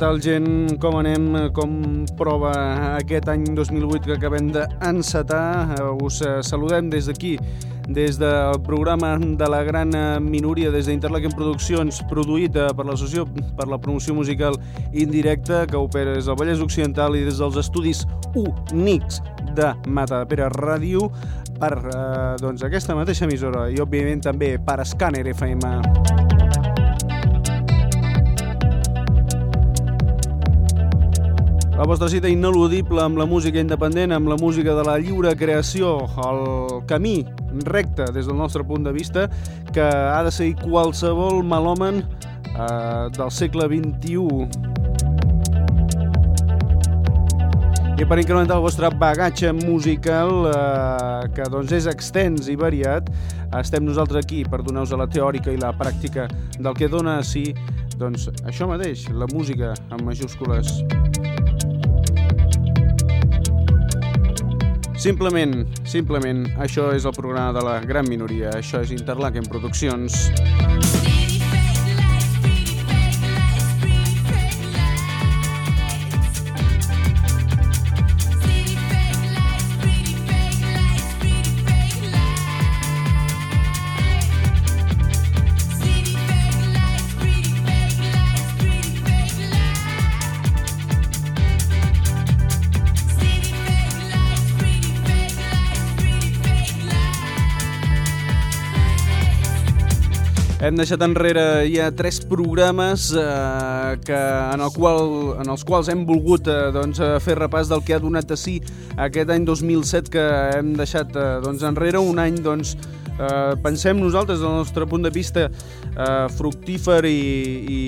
Tal, gent? Com anem? Com prova aquest any 2008 que acabem d'encetar? Us eh, saludem des d'aquí, des del programa de la gran minoria, des d'Interlaken Produccions, produït eh, per l'associació per la promoció musical indirecta que opera des del Vallès Occidental i des dels estudis únics de Mata de Pere Ràdio per eh, doncs, aquesta mateixa emissora i, òbviament, també per Scanner FM. La vostra cita ineludible amb la música independent, amb la música de la lliure creació, el camí recte des del nostre punt de vista que ha de seguir qualsevol malòmen eh, del segle XXI. I per incrementar el vostre bagatge musical, eh, que doncs és extens i variat, estem nosaltres aquí per donar-vos la teòrica i la pràctica del que dona si doncs, això mateix, la música amb majúscules. Simplement, simplement, això és el programa de la gran minoria. Això és Interlaken Produccions. Hem deixat enrere ja tres programes eh, que, en, el qual, en els quals hem volgut eh, doncs, eh, fer repàs del que ha donat a si aquest any 2007 que hem deixat eh, doncs, enrere, un any doncs, eh, pensem nosaltres, del nostre punt de vista, eh, fructífer i, i,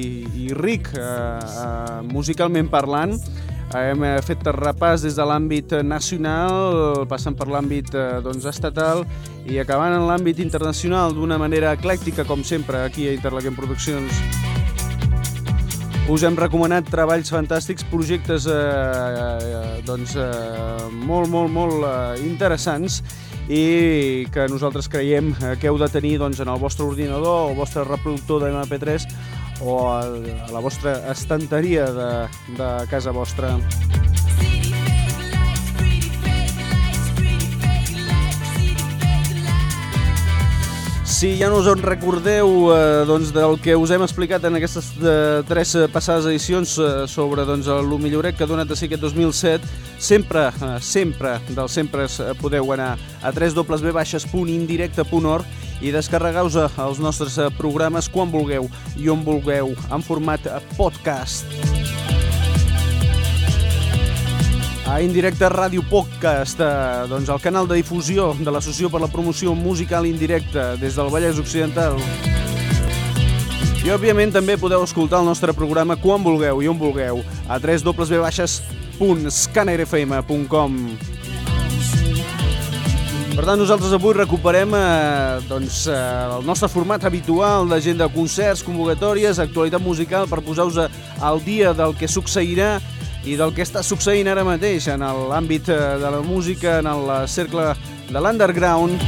i ric eh, eh, musicalment parlant. Hem eh, fet repàs des de l'àmbit nacional, passant per l'àmbit eh, doncs, estatal i acabant en l'àmbit internacional d'una manera eclèctica, com sempre, aquí a Interlaken Produccions. Us hem recomanat treballs fantàstics, projectes eh, eh, doncs, eh, molt, molt, molt eh, interessants i que nosaltres creiem que heu de tenir doncs, en el vostre ordinador o el vostre reproductor de MP3 o a la vostra estanteria de, de casa vostra. Si ja no us en recordeu eh, doncs, del que us hem explicat en aquestes eh, tres passades edicions eh, sobre doncs, el milloret que ha donat a si aquest 2007, sempre, eh, sempre, del sempre podeu anar a www.indirecte.org i descarregueu-vos els nostres eh, programes quan vulgueu i on vulgueu, en format eh, podcast. A Indirecte Ràdio Podcast, eh, doncs el canal de difusió de l'Associació per la Promoció Musical Indirecta des del Vallès Occidental. I, òbviament, també podeu escoltar el nostre programa quan vulgueu i on vulgueu a www.scannerfm.com. Per tant, nosaltres avui recuperem eh, doncs, eh, el nostre format habitual d'agenda de concerts, convocatòries, actualitat musical per posar-vos al dia del que succeirà i del que està succeint ara mateix en l'àmbit eh, de la música, en el cercle de l'underground.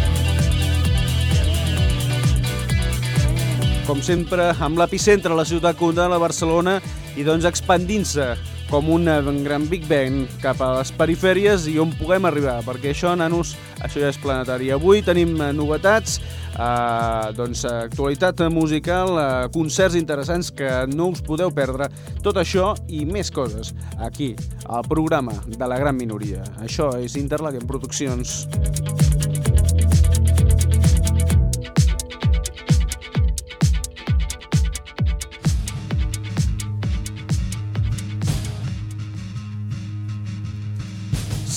Com sempre, amb l'epicentre a la ciutat condal, a Barcelona, i doncs expandint-se com un gran Big Bang cap a les perifèries i on puguem arribar, perquè això, nanos, això ja és planetari. Avui tenim eh, novetats, eh, doncs, actualitat musical, eh, concerts interessants que no us podeu perdre. Tot això i més coses aquí, al programa de la gran minoria. Això és Interlaken Produccions.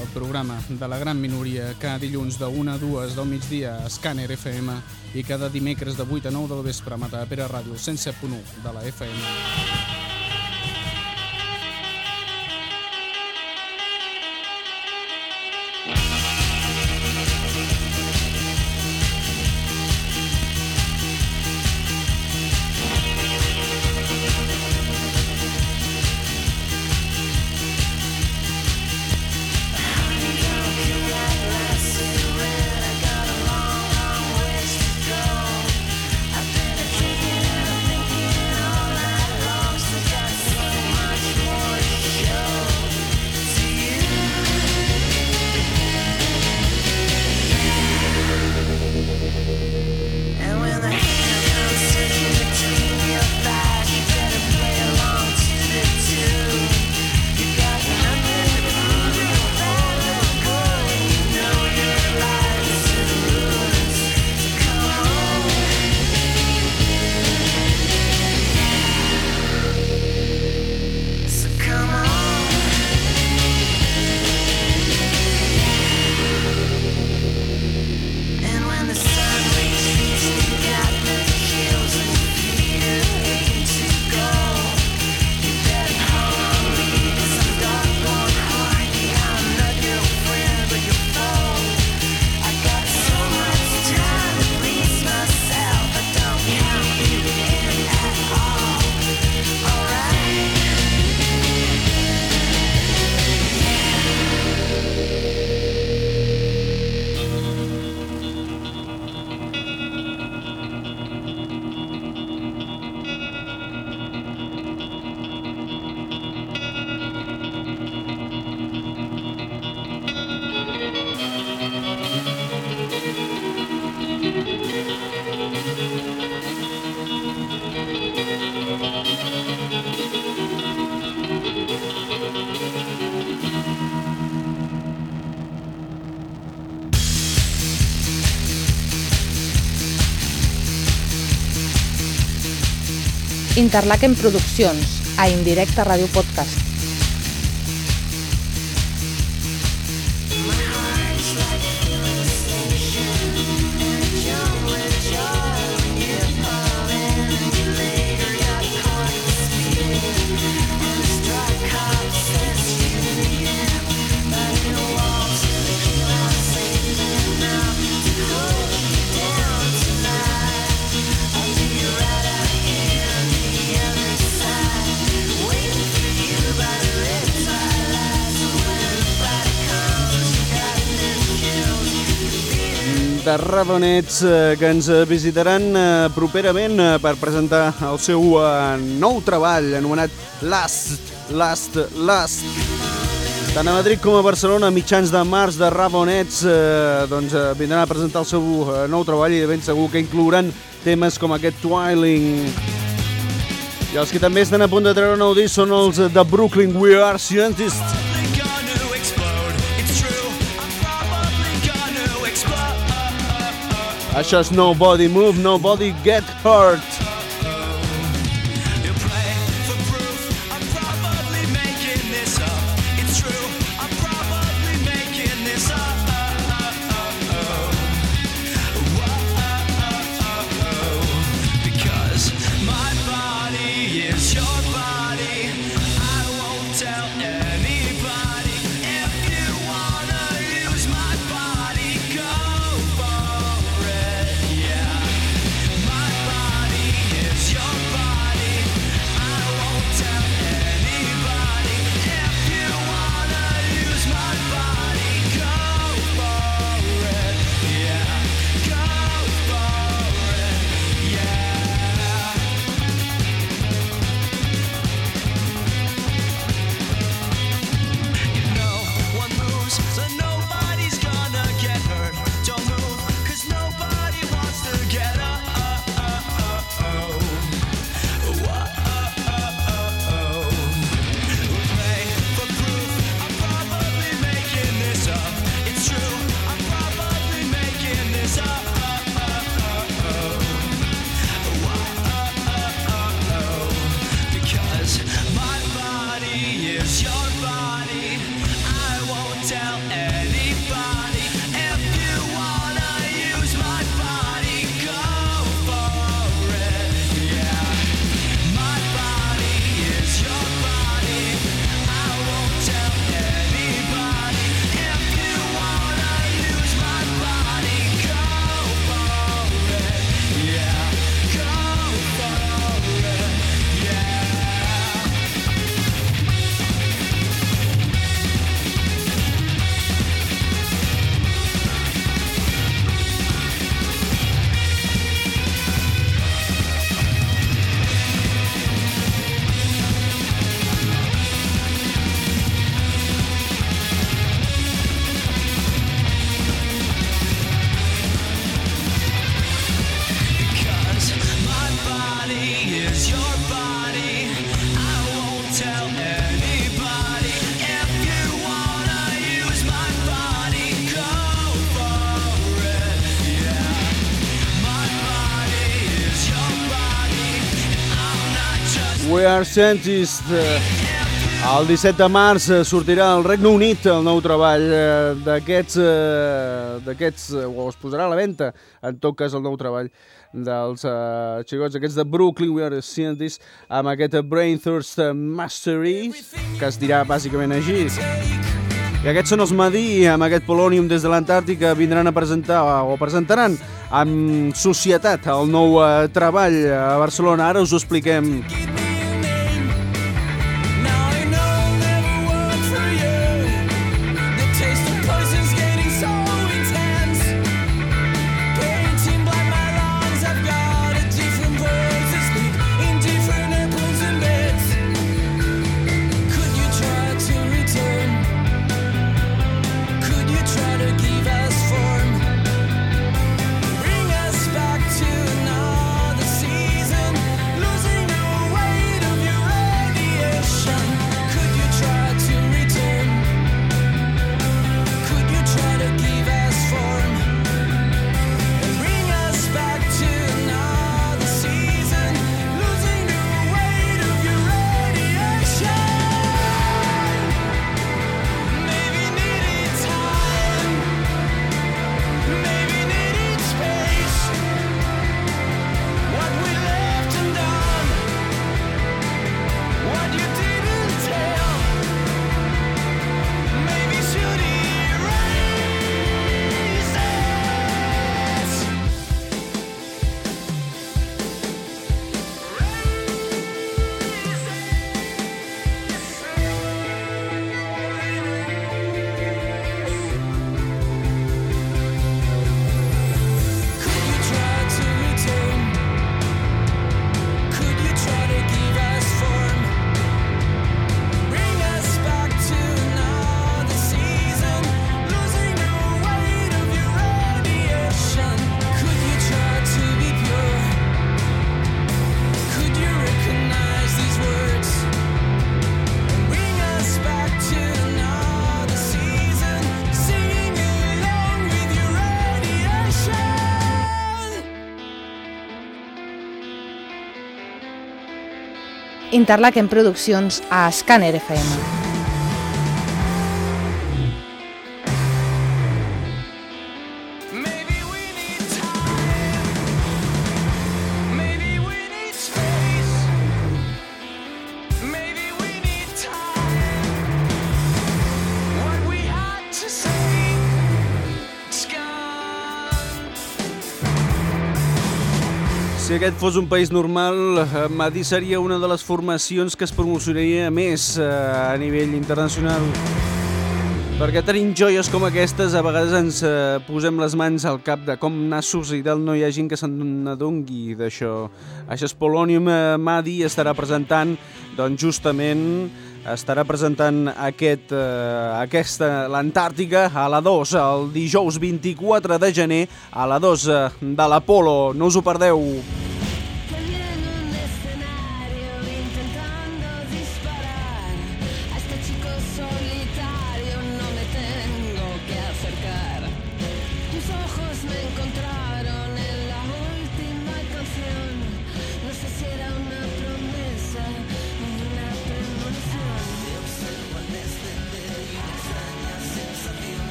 el programa de la gran minoria, cada dilluns de 1 a 2 del migdia a Scanner FM i cada dimecres de 8 a 9 del vespre a Matapera Ràdio 107.1 de la FM. Interlaken Produccions, a Indirecte Ràdio Podcast. De Rabonets eh, que ens visitaran eh, properament eh, per presentar el seu nou treball anomenat Last, Last, Last. Tant a Madrid com a Barcelona, mitjans de març de Rabonets, eh, doncs, vindran a presentar el seu nou treball i de ben segur que inclouran temes com aquest Twiling. I els que també estan a punt de treure nou disc són els de Brooklyn We Are Scientists. Això just Nobody Move, Nobody Get Hurt. Are Scientists. El 17 de març sortirà al Regne Unit el nou treball d'aquests, d'aquests, o es posarà a la venda, en tot cas el nou treball dels uh, xicots aquests de Brooklyn, We Are Scientists, amb aquest Brainthirst Mastery, que es dirà bàsicament així. I aquests són els Madí, amb aquest Polonium des de l'Antàrtica, vindran a presentar, o presentaran amb societat el nou uh, treball a Barcelona. Ara us ho expliquem. Interlaken Produccions a Scanner FM. Si aquest fos un país normal, eh, Madí seria una de les formacions que es promocionaria més eh, a nivell internacional. Perquè tenint joies com aquestes, a vegades ens eh, posem les mans al cap de com nassos i del no hi ha gent que se'n adongui d'això. Això és Polonium Madi estarà presentant, doncs justament estarà presentant aquest, eh, aquesta, l'Antàrtica a la 2, el dijous 24 de gener a la 2 de l'Apolo. No us ho perdeu.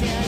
Yeah.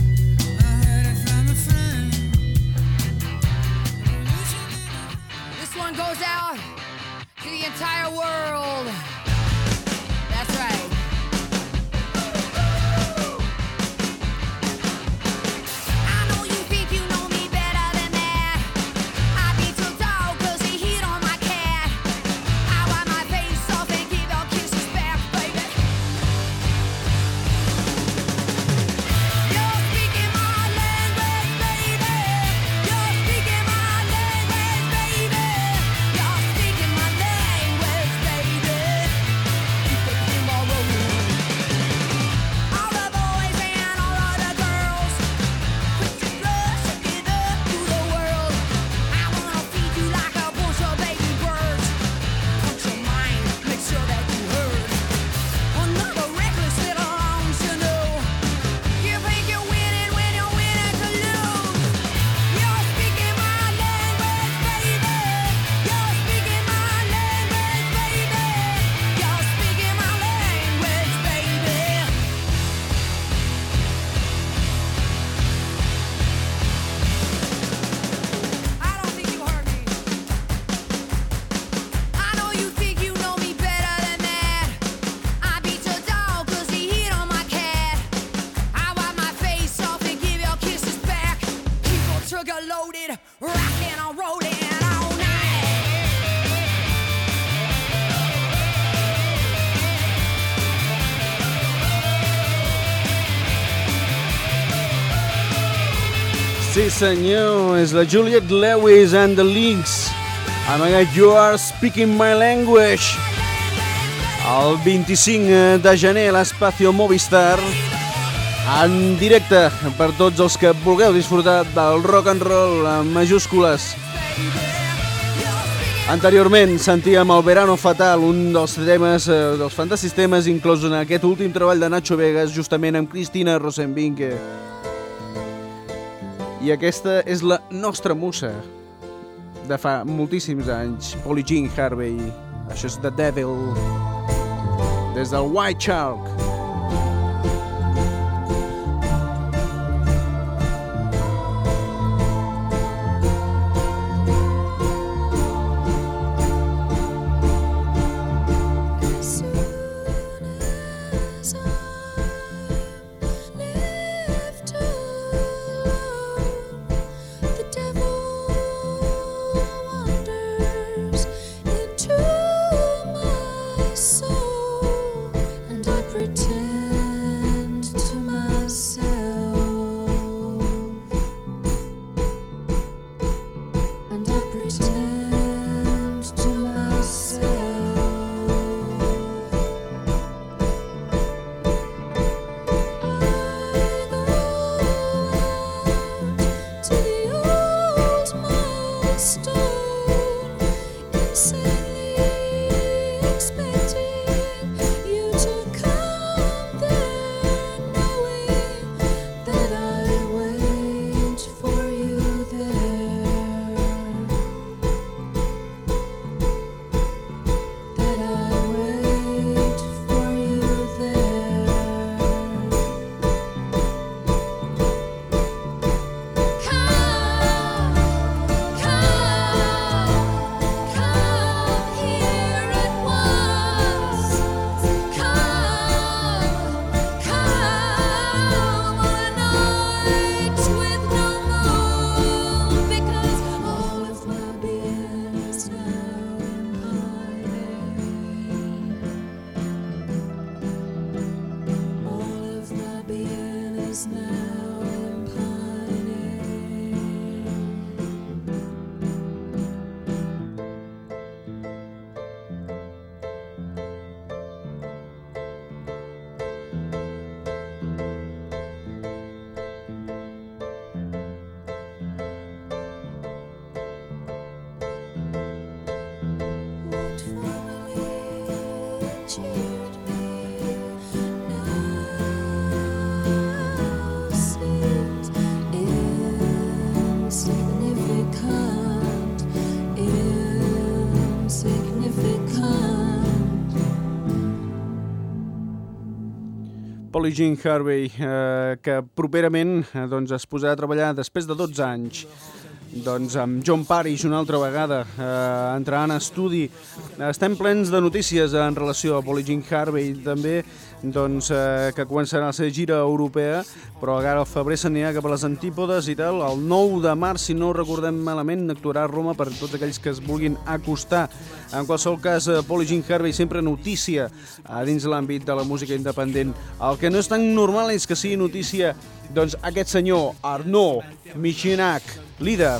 Senyor, és la Juliet Lewis and the Links aquest You Are Speaking My Language. El 25 de gener l'Espacio Movistar en directe per tots els que vulgueu disfrutar del rock and roll en majúscules. Anteriorment sentíem el Verano Fatal, un dels temes, eh, dels fantàstics temes inclòs en aquest últim treball de Nacho Vegas, justament amb Cristina Rosenvinke. I aquesta és la nostra musa de fa moltíssims anys, Polly Jean Harvey. Això és The Devil, des del White Shark. Polly Jean Harvey, eh, que properament eh, doncs, es posarà a treballar després de 12 anys doncs amb John Parrish una altra vegada eh, entrarà en estudi. Estem plens de notícies en relació a Polly Jean Harvey, també doncs, eh, que començarà la seva gira europea, però ara al febrer s'anirà cap a les antípodes i tal. El 9 de març, si no recordem malament, actuarà a Roma per tots aquells que es vulguin acostar. En qualsevol cas, eh, Jean Harvey sempre notícia a dins l'àmbit de la música independent. El que no és tan normal és que sigui notícia doncs, aquest senyor, Arnaud Michinac, líder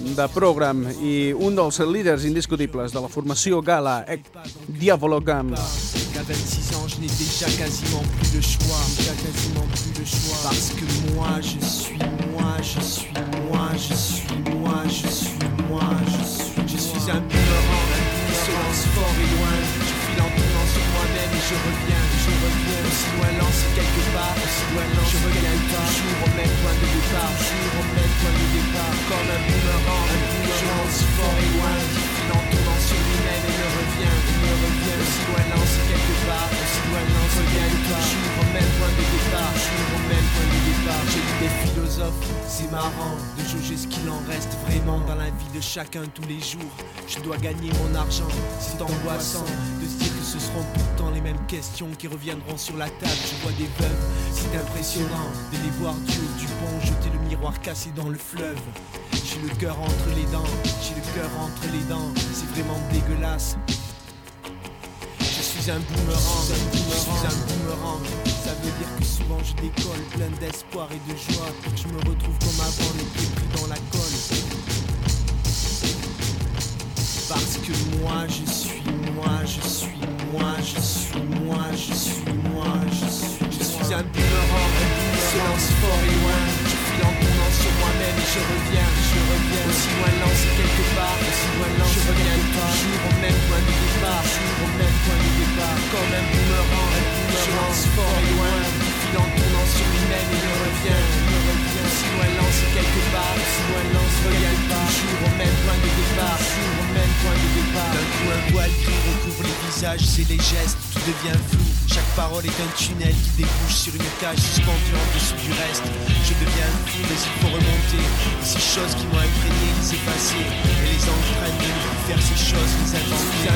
de program i un dels líders indiscutibles de la gala Diavolo Gam. qu'à 26 ans le choix. Parce que moi je suis moi, je suis moi, je suis moi, je suis moi, je suis un Aussi loin lancé quelque part, aussi loin lancé Je reviens toujours au même point de départ Toujours au même point de départ. Comme un boomerang, un boomerang lance fort et loin file en tournant sur lui-même et me revient, et me revient Aussi loin lancé quelque part, aussi loin lancé quelque c'est marrant De jauger ce qu'il en reste vraiment dans la vie de chacun tous les jours. Je dois gagner mon argent, c'est angoissant De dire que ce seront temps les mêmes questions qui reviendront sur la table. Je vois des veuves, c'est impressionnant De les voir du haut du pont jeter le miroir cassé dans le fleuve. J'ai le cœur entre les dents, j'ai le cœur entre les dents C'est vraiment dégueulasse suis un boomerang, je suis un boomerang. Ça veut dire que souvent je décolle plein d'espoir et de joie. Je me retrouve comme avant, les pieds pris dans la colle. Parce que moi je suis moi, je suis moi, je suis moi, je suis moi, je suis. Je suis un boomerang, lance fort et loin. Je en sur moi-même et je reviens, je reviens. Aussi loin lancé quelque part, aussi loin lancé je reviens toujours au même point de départ, toujours au même point de départ. Comme un boomerang, un boomerang. Je lance fort et loin. Je file en tournant sur lui-même et me revient, me revient. Aussi loin lancé quelque part, aussi loin lancé reviens toujours au même point de départ, toujours au même point de départ. D'un coup un voile gris recouvre les visages, c'est les gestes, tout devient flou. Chaque parole est un tunnel qui débouche sur une cage suspendue en dessous du reste. Je deviens fou, mais il faut remonter. Et ces choses qui m'ont imprégné, les effacer. Et les entraîne de ne plus faire ces choses, les inventer.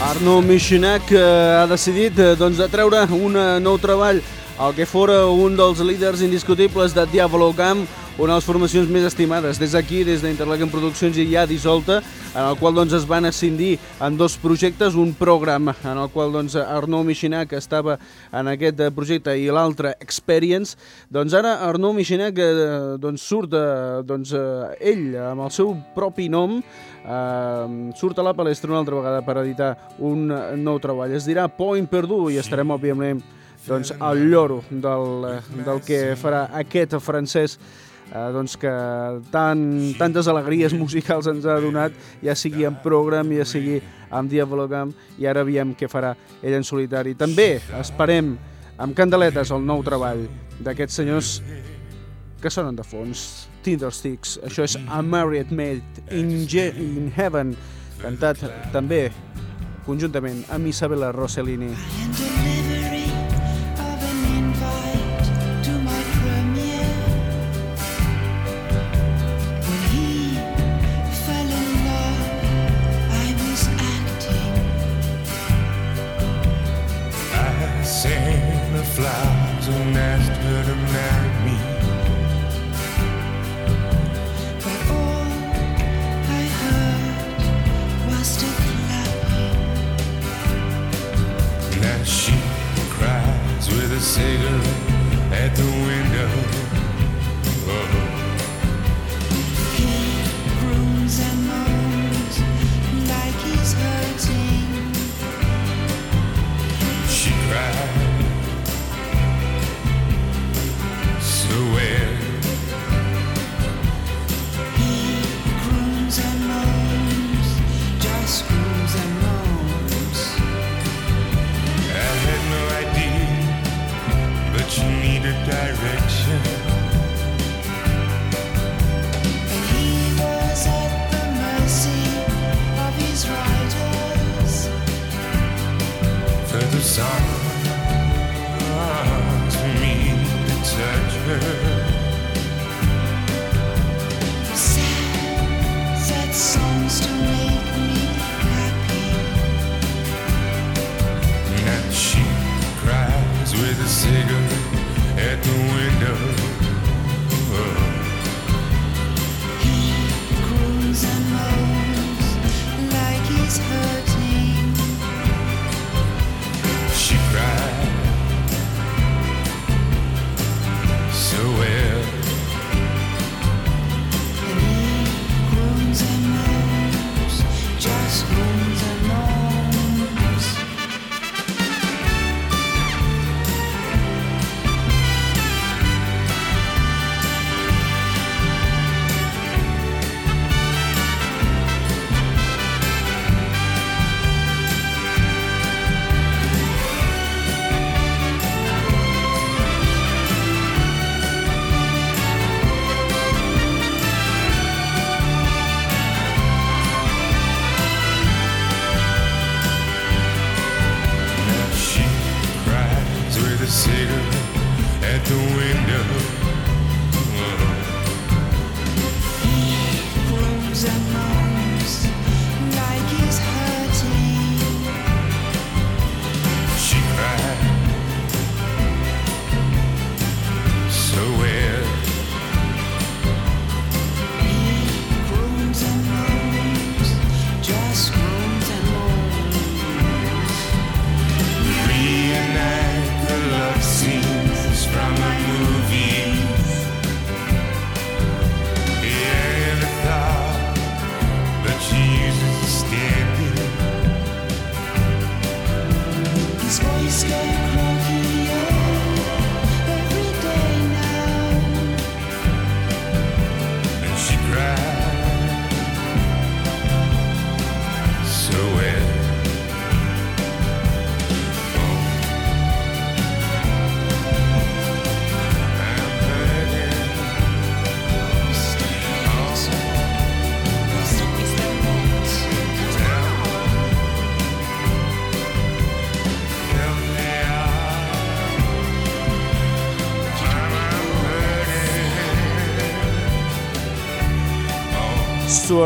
Arno Michinac eh, ha decidit eh, doncs, de treure un eh, nou treball el que fora un dels líders indiscutibles de Diablo Camp, una de les formacions més estimades. Des d'aquí, des d'Interlaken Produccions i ja dissolta, en el qual doncs, es van ascindir en dos projectes, un programa en el qual doncs, Arnaud Michinac estava en aquest eh, projecte i l'altre Experience, doncs ara Arnaud Michinac eh, doncs, surt eh, doncs, ell amb el seu propi nom eh, surt a la palestra una altra vegada per editar un nou treball. Es dirà Point Perdu i estarem, òbviament, doncs, al lloro del, del que farà aquest francès eh, doncs que tan, tantes alegries musicals ens ha donat, ja sigui en program, ja sigui amb Diabologam, i ara veiem què farà ell en solitari. També esperem amb candeletes el nou treball d'aquests senyors que sonen de fons, Tindersticks. Això és A Married Maid in, in Heaven, cantat també conjuntament amb Isabella Rossellini. direction.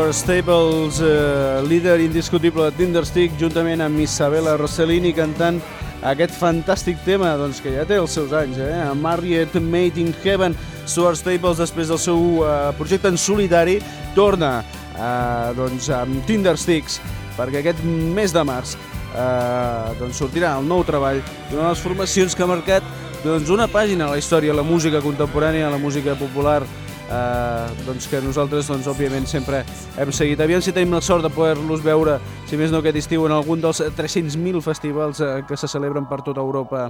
Stuart Staples, eh, líder indiscutible de Tinderstick, juntament amb Isabella Rossellini cantant aquest fantàstic tema doncs, que ja té els seus anys, eh? Marriott Made in Heaven. Stuart Staples, després del seu eh, projecte en solitari, torna eh, doncs, amb Tindersticks perquè aquest mes de març eh, doncs, sortirà el nou treball d'una de les formacions que ha marcat doncs, una pàgina a la història, la música contemporània, la música popular, eh, doncs que nosaltres, doncs, òbviament, sempre hem seguit. Aviam si tenim la sort de poder-los veure, si més no aquest estiu, en algun dels 300.000 festivals eh, que se celebren per tota Europa.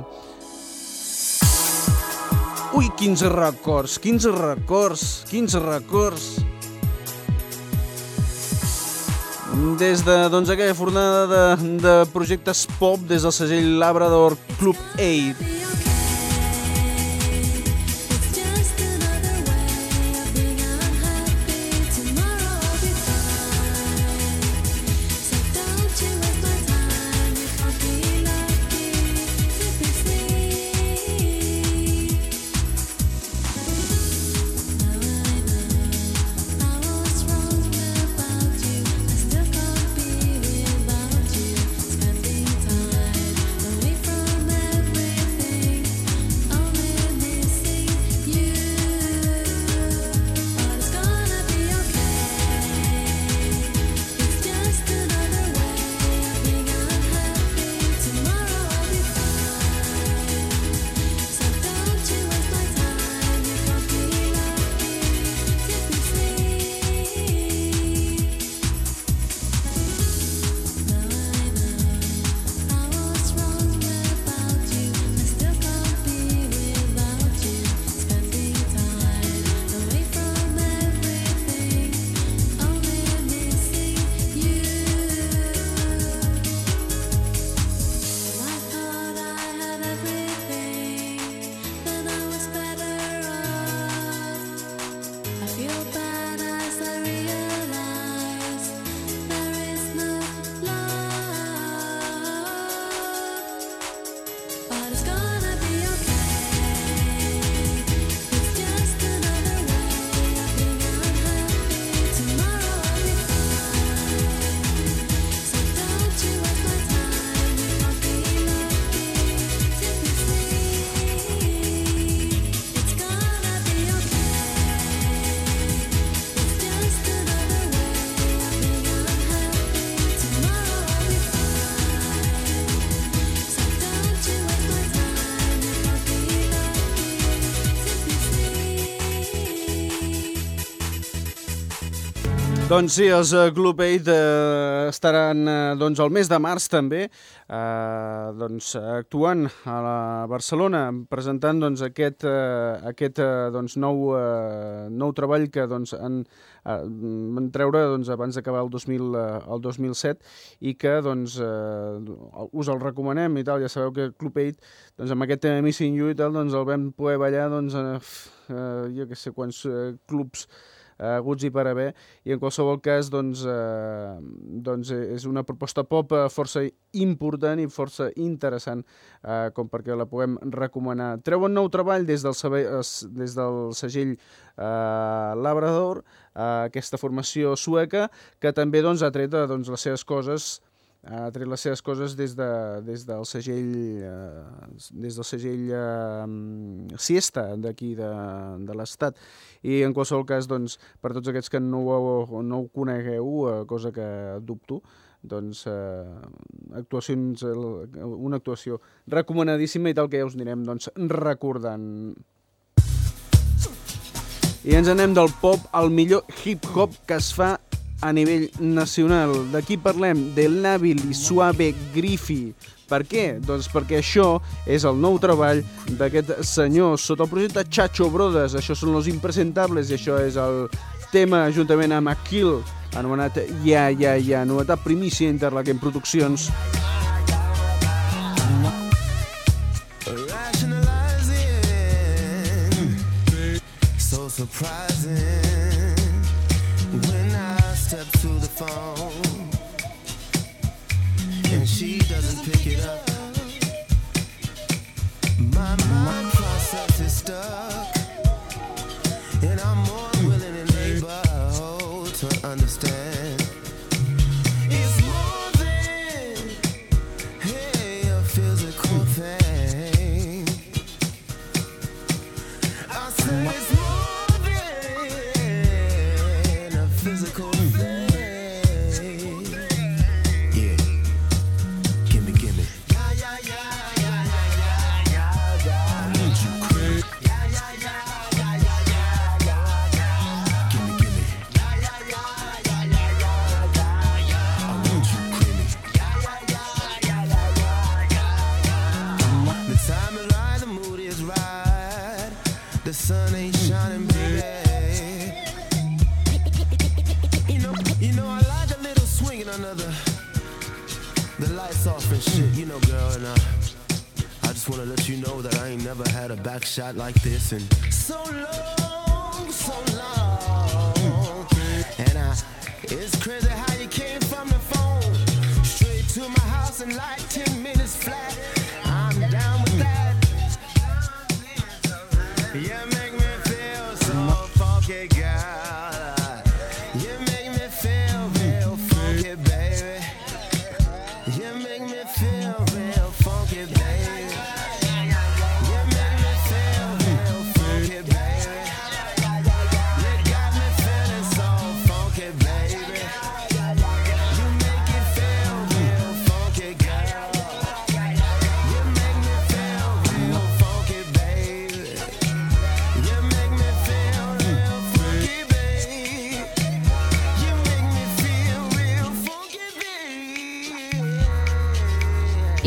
Ui, quins records, quins records, quins records. Des de doncs, aquella fornada de, de projectes pop des del segell Labrador Club 8 Doncs sí, els Club 8 uh, estaran uh, doncs, el mes de març també uh, doncs, actuant a la Barcelona presentant doncs, aquest, uh, aquest uh, doncs, nou, uh, nou treball que doncs, han, uh, van treure doncs, abans d'acabar el, 2000, uh, el 2007 i que doncs, uh, us el recomanem i tal. Ja sabeu que Club 8 doncs, amb aquest tema Missing You i tal doncs, el vam poder ballar doncs, uh, uh, jo que sé quants uh, clubs eh, aguts i per haver, i en qualsevol cas doncs, eh, doncs és una proposta pop eh, força important i força interessant eh, com perquè la puguem recomanar. Treuen nou treball des del, eh, des del segell eh, Labrador, eh, aquesta formació sueca, que també doncs, ha tret eh, doncs, les seves coses ha tret les seves coses des, de, des del segell eh, des del segell eh, Siesta d'aquí de, de l'Estat. I en qualsevol cas doncs, per tots aquests que no ho, no ho conegueu eh, cosa que dubto doncs eh, actuacions, una actuació recomanadíssima i tal que ja us anirem doncs, recordant. I ens anem del pop al millor hip-hop que es fa a nivell nacional. D'aquí parlem del Nabil i Suave Griffy. Per què? Doncs perquè això és el nou treball d'aquest senyor sota el projecte Chacho Brothers. Això són Los Impresentables i això és el tema juntament amb Akil, anomenat Ja, Ja, Ja, novetat primícia Interlaken Produccions. So surprising phone and she doesn't pick it up. My mind process is shit. You know, girl, and uh, I just wanna let you know that I ain't never had a back shot like this in so long, so long. And I, it's crazy how you came from the phone straight to my house and like 10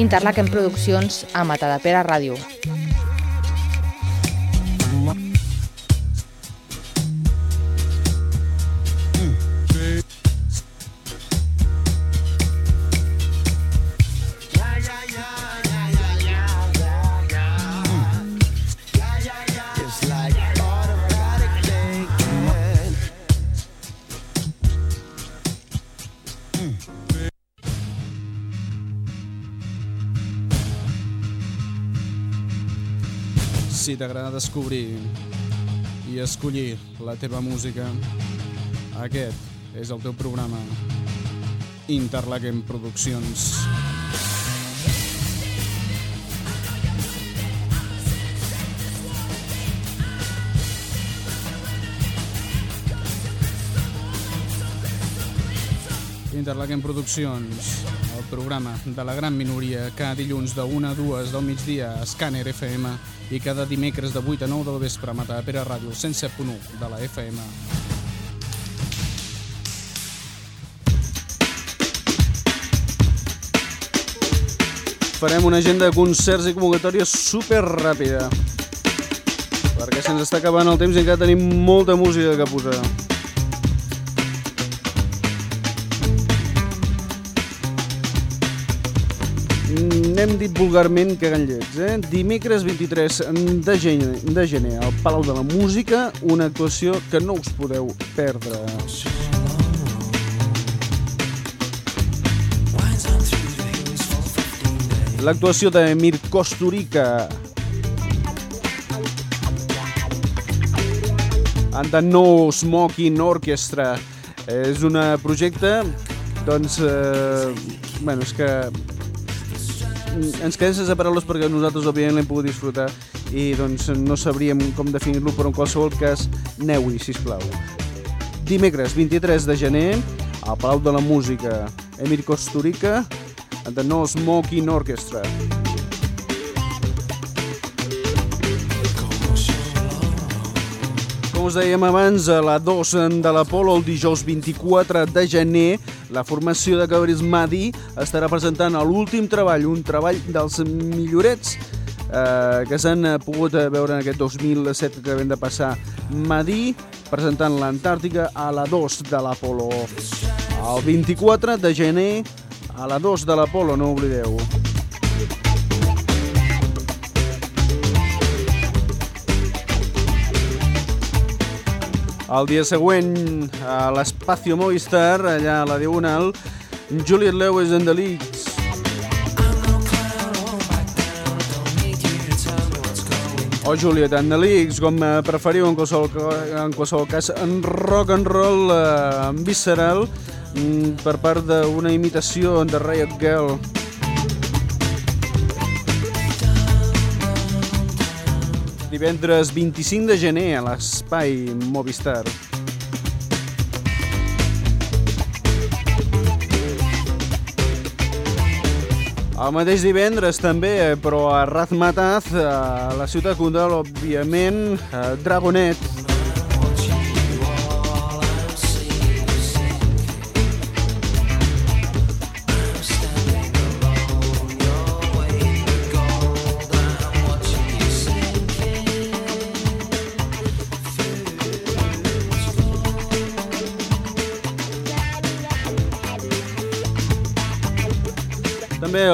Interlaken Produccions a Matadepera Ràdio. T'agrada descobrir i escollir la teva música, aquest és el teu programa Interlaken Produccions. Interlaken Produccions, el programa de la gran minoria, cada dilluns de 1 a 2 del migdia a Scanner FM i cada dimecres de 8 a 9 del vespre a Matadepera Ràdio 107.1 de la FM. Farem una agenda de concerts i convocatòries super ràpida perquè se'ns està acabant el temps i encara tenim molta música que posar. Mm N'hem dit vulgarment que llets, eh? Dimecres 23 de gener, de gener al Palau de la Música, una actuació que no us podeu perdre. L'actuació de Mir Kosturica and the No Smoking Orchestra és un projecte doncs eh, bueno, és que ens quedem sense paraules perquè nosaltres òbviament l'hem pogut disfrutar i doncs no sabríem com definir-lo però en qualsevol cas aneu-hi sisplau. Dimecres 23 de gener al Palau de la Música Emir Kosturica and the No Smoking Orchestra Com us dèiem abans, a la 2 de l'Apolo, el dijous 24 de gener, la formació de Cabrils Madi estarà presentant l'últim treball, un treball dels millorets eh, que s'han pogut veure en aquest 2007 que acabem de passar. Madi presentant l'Antàrtica a la 2 de l'Apolo. El 24 de gener a la 2 de l'Apolo, no oblideu. El dia següent, a l'Espacio Movistar, allà a la Diagonal, Juliet Lewis and the Leaks. O Juliet and the Leaks, com eh, preferiu en qualsevol, en qualsevol cas, en rock and roll eh, visceral mm, per part d'una imitació de Riot Girl. Divendres 25 de gener a l'Espai Movistar. El mateix divendres també, eh, però a Razmataz, a la ciutat condal, òbviament, a Dragonet.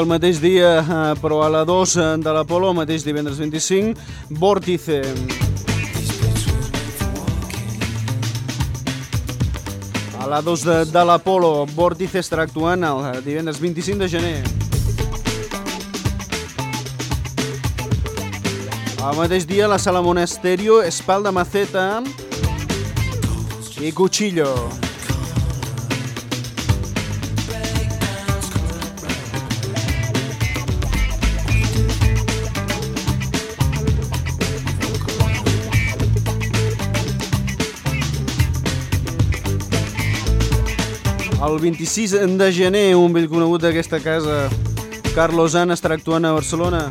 El mateix dia, eh, però a la 2 de l'Apolo, el mateix divendres 25, Vórtice. A la 2 de, de l'Apolo, Vórtice estarà actuant el eh, divendres 25 de gener. El mateix dia, la Sala Monasterio, Espalda Maceta i Cuchillo. El 26 de gener, un vell conegut d'aquesta casa, Carlos An, estarà actuant a Barcelona.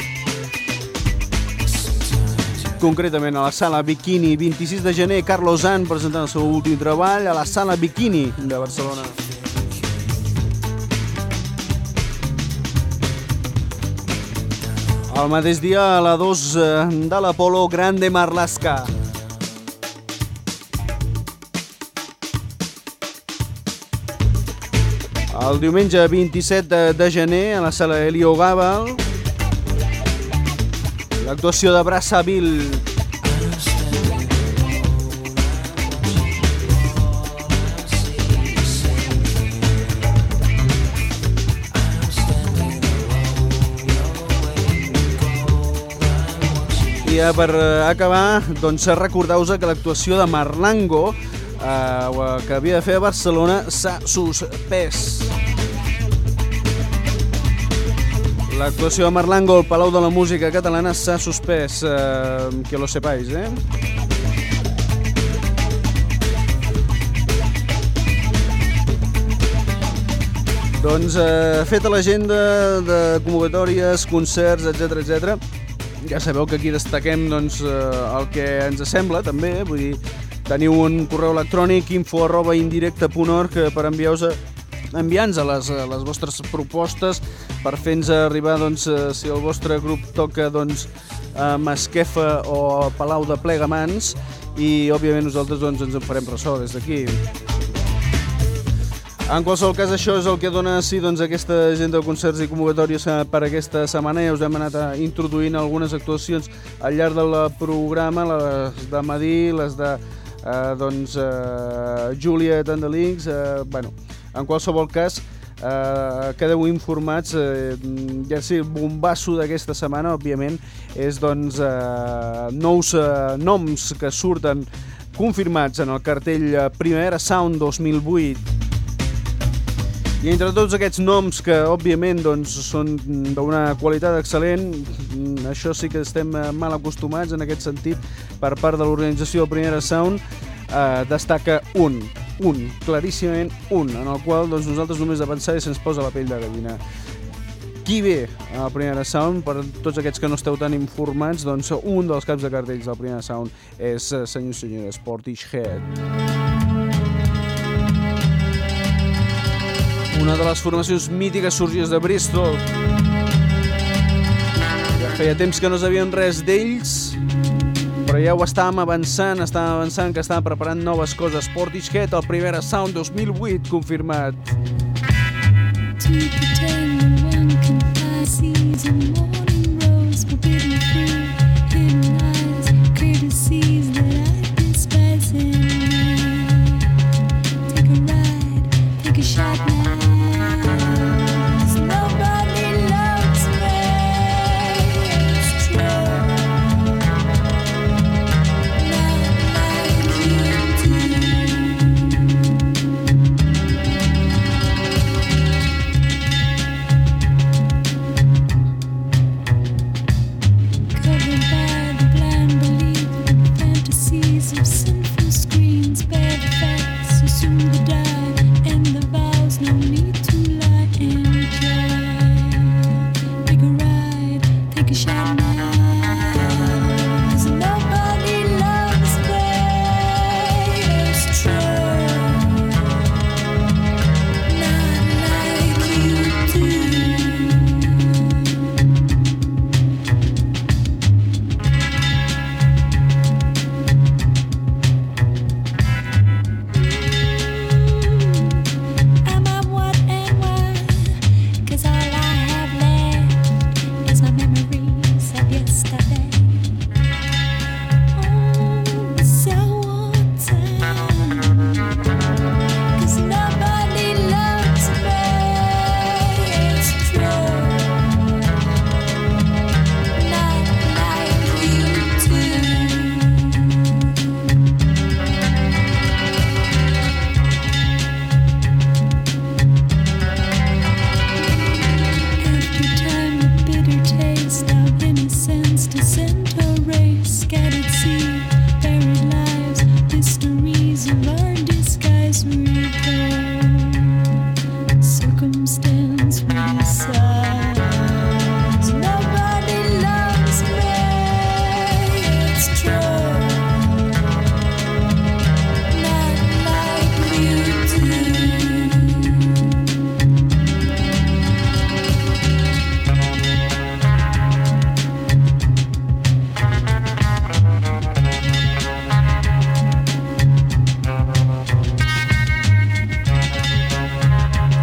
Concretament a la sala Bikini, 26 de gener, Carlos An presentant el seu últim treball a la sala Bikini de Barcelona. El mateix dia, a la 2 eh, de l'Apolo, Grande Marlaska. El diumenge 27 de, de gener a la sala Elio Gabal l'actuació de Brazzaville I per eh, acabar, doncs recordeu-vos que l'actuació de Marlango eh, que havia de fer a Barcelona s'ha suspès. L'actuació de Marlango al Palau de la Música Catalana s'ha suspès, eh, que lo sepáis, eh? Doncs eh, feta l'agenda de convocatòries, concerts, etc etc. ja sabeu que aquí destaquem doncs, eh, el que ens sembla també, eh? vull dir, teniu un correu electrònic info arroba indirecte.org per enviar-vos enviant-nos les, eh, les vostres propostes per fer-nos arribar doncs, eh, si el vostre grup toca doncs, a Masquefa o a Palau de Plegamans i òbviament nosaltres doncs, ens en farem ressò des d'aquí. En qualsevol cas, això és el que dona sí, doncs, aquesta agenda de concerts i convocatòries eh, per aquesta setmana. Ja us hem anat eh, introduint algunes actuacions al llarg del programa, les de Madí, les de eh, doncs, eh, the Links. Eh, bueno, en qualsevol cas, eh, quedeu informats. Eh, ja el bombasso d'aquesta setmana, òbviament, és doncs, eh, nous eh, noms que surten confirmats en el cartell Primavera Sound 2008. I entre tots aquests noms que, òbviament, doncs, són d'una qualitat excel·lent, mm, això sí que estem eh, mal acostumats en aquest sentit per part de l'organització Primera Sound, eh, destaca un, un, claríssimament un, en el qual doncs, nosaltres només de pensar i se'ns posa la pell de gallina. Qui ve a la Primera Sound, per tots aquests que no esteu tan informats, doncs un dels caps de cartells del Primera Sound és, eh, senyor i senyores, Portishead. Una de les formacions mítiques sorgides de Bristol. Ja feia temps que no sabíem res d'ells, però ja ho estàvem avançant, estàvem avançant que estàvem preparant noves coses. Portishead, el Primera Sound 2008, confirmat. To pretend one can fly seas and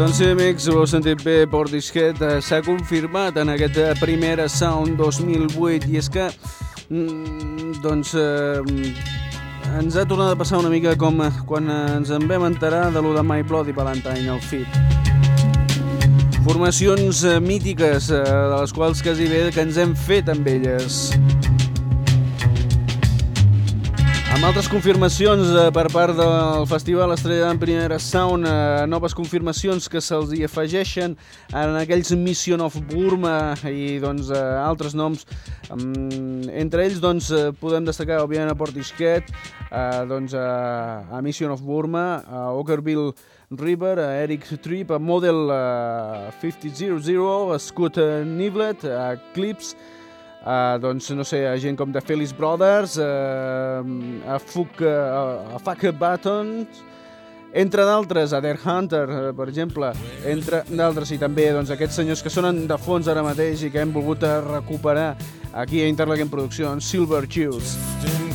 Doncs sí, amics, ho heu sentit bé, Portishead eh, s'ha confirmat en aquest eh, Primera Sound 2008 i és que, mm, doncs, eh, ens ha tornat a passar una mica com eh, quan ens en vam enterar de lo de My Bloody Valentine al FIT. Formacions mítiques, de les quals quasi bé que ens hem fet amb elles. Amb altres confirmacions eh, per part del Festival Estrella d'en Primera Sound, eh, noves confirmacions que se'ls hi afegeixen en aquells Mission of Burma i doncs, eh, altres noms. Um, entre ells doncs, podem destacar, òbviament, a Portishead, eh, doncs, a, a Mission of Burma, a Ockerville River, a Eric Tripp, a Model eh, 5000, a Scott Niblet, a Clips, Uh, doncs, no sé, a gent com The Felix Brothers, uh, a, Fuck, uh, a Fuck Buttons, entre d'altres, a Dare Hunter, uh, per exemple, entre d'altres, i també doncs, aquests senyors que sonen de fons ara mateix i que hem volgut eh, recuperar aquí a Interlaken Produccions, Silver Juice. in case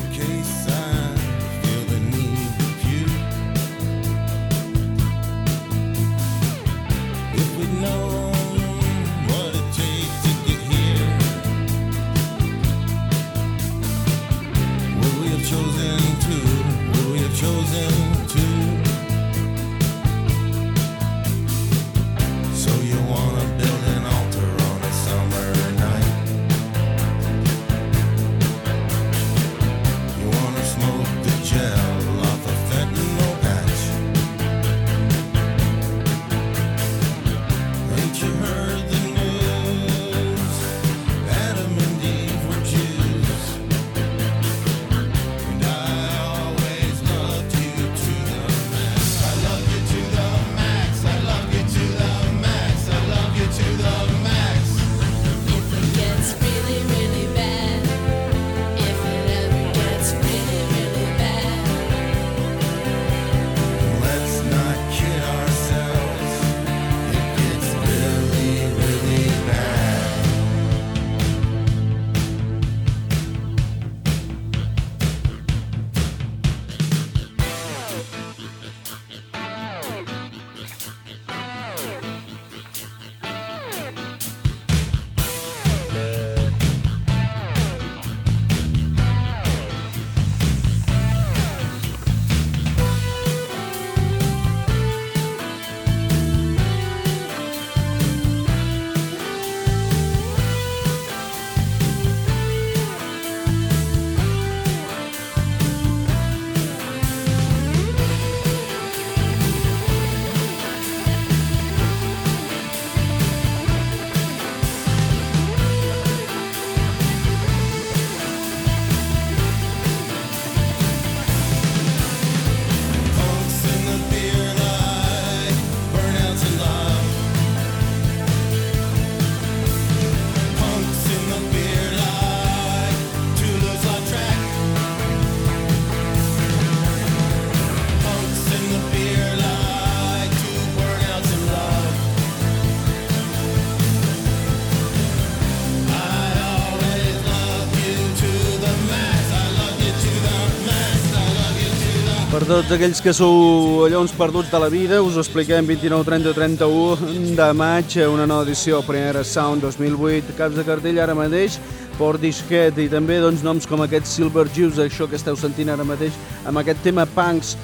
Tots aquells que sou allò uns perduts de la vida, us ho expliquem 29, 30, 31 de maig, una nova edició, Primera Sound 2008, caps de cartell ara mateix, Port Disquet i també doncs, noms com aquest Silver Juice, això que esteu sentint ara mateix, amb aquest tema Punks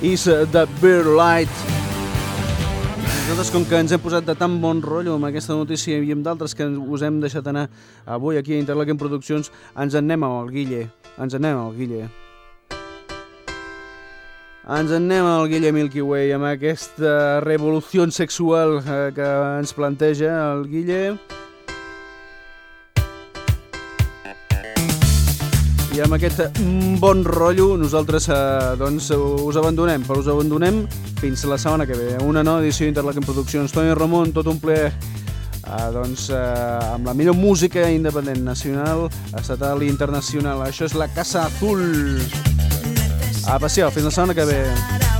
is the Beer Light. Nosaltres, com que ens hem posat de tan bon rotllo amb aquesta notícia i amb d'altres que us hem deixat anar avui aquí a Interlaken Produccions, ens en anem el Guille. Ens en anem el Guille. Ens en anem al Guille Milky Way amb aquesta revolució sexual eh, que ens planteja el Guille. I amb aquest mm, bon rotllo nosaltres eh, doncs, us abandonem, però us abandonem fins la setmana que ve. Una nova edició d'Interlaken Produccions. Toni Ramon, tot un ple eh, doncs, eh, amb la millor música independent nacional, estatal i internacional. Això és la Casa Azul. A passear, fins la setmana que ve.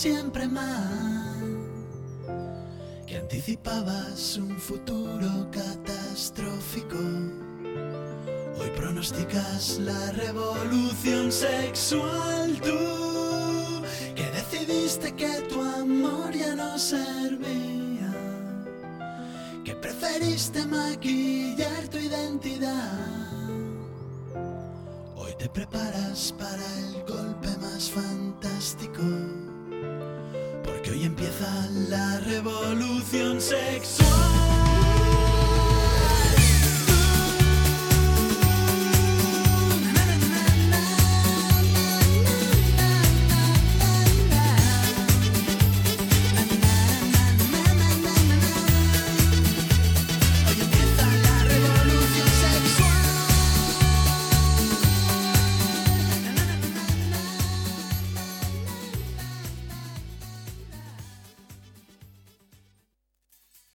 Siempre mal, que anticipabas un futuro catastrófico. Hoy pronosticas la revolución sexual tú, que decidiste que tu amor ya no servía, que preferiste maquillar tu identidad. Hoy te preparas para el golpe más fantástico, hoy empieza la revolución sexual.